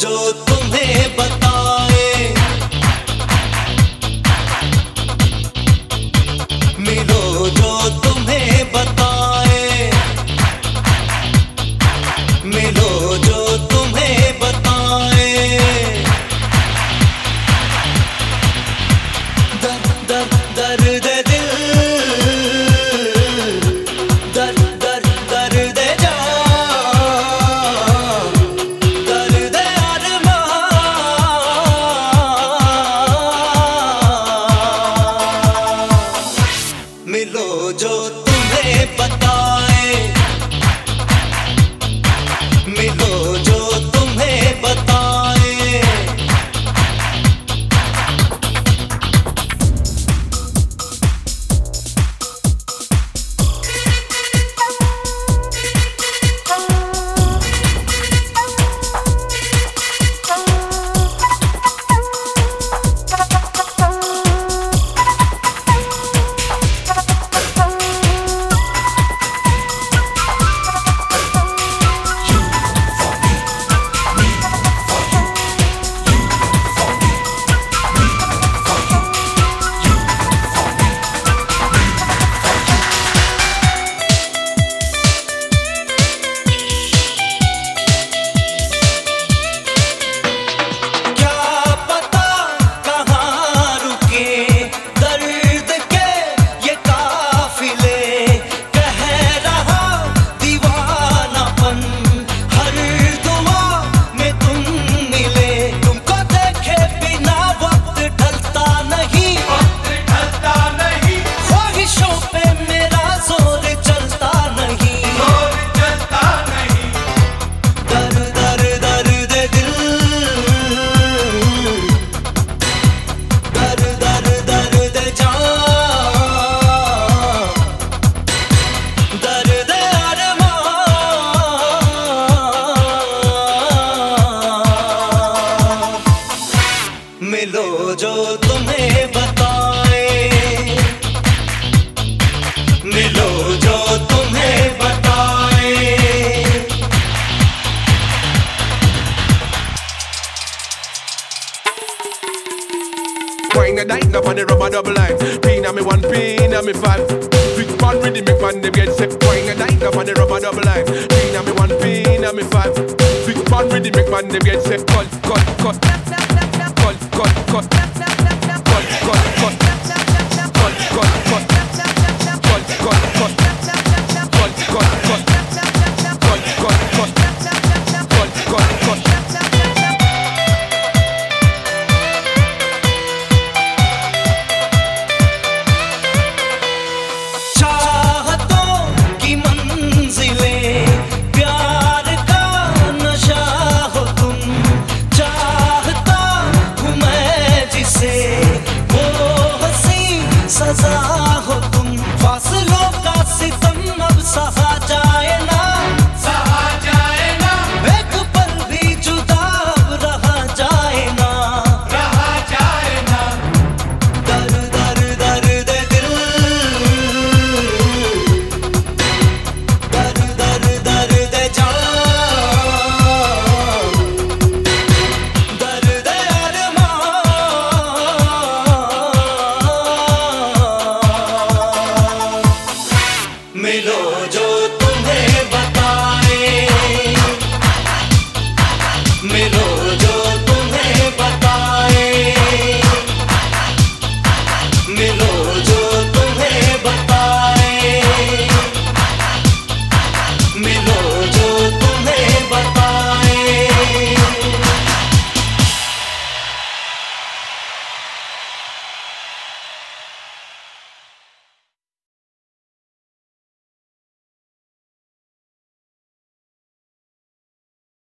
जो जो Wine a dine up on the rubber double line. Pin on me one, pin on me five. Big man ready, make man them get set. Wine a dine up on the rubber double line. Pin on me one, pin on me five. Big man ready, make man them get set. Cut, cut, cut. Cut, cut, cut.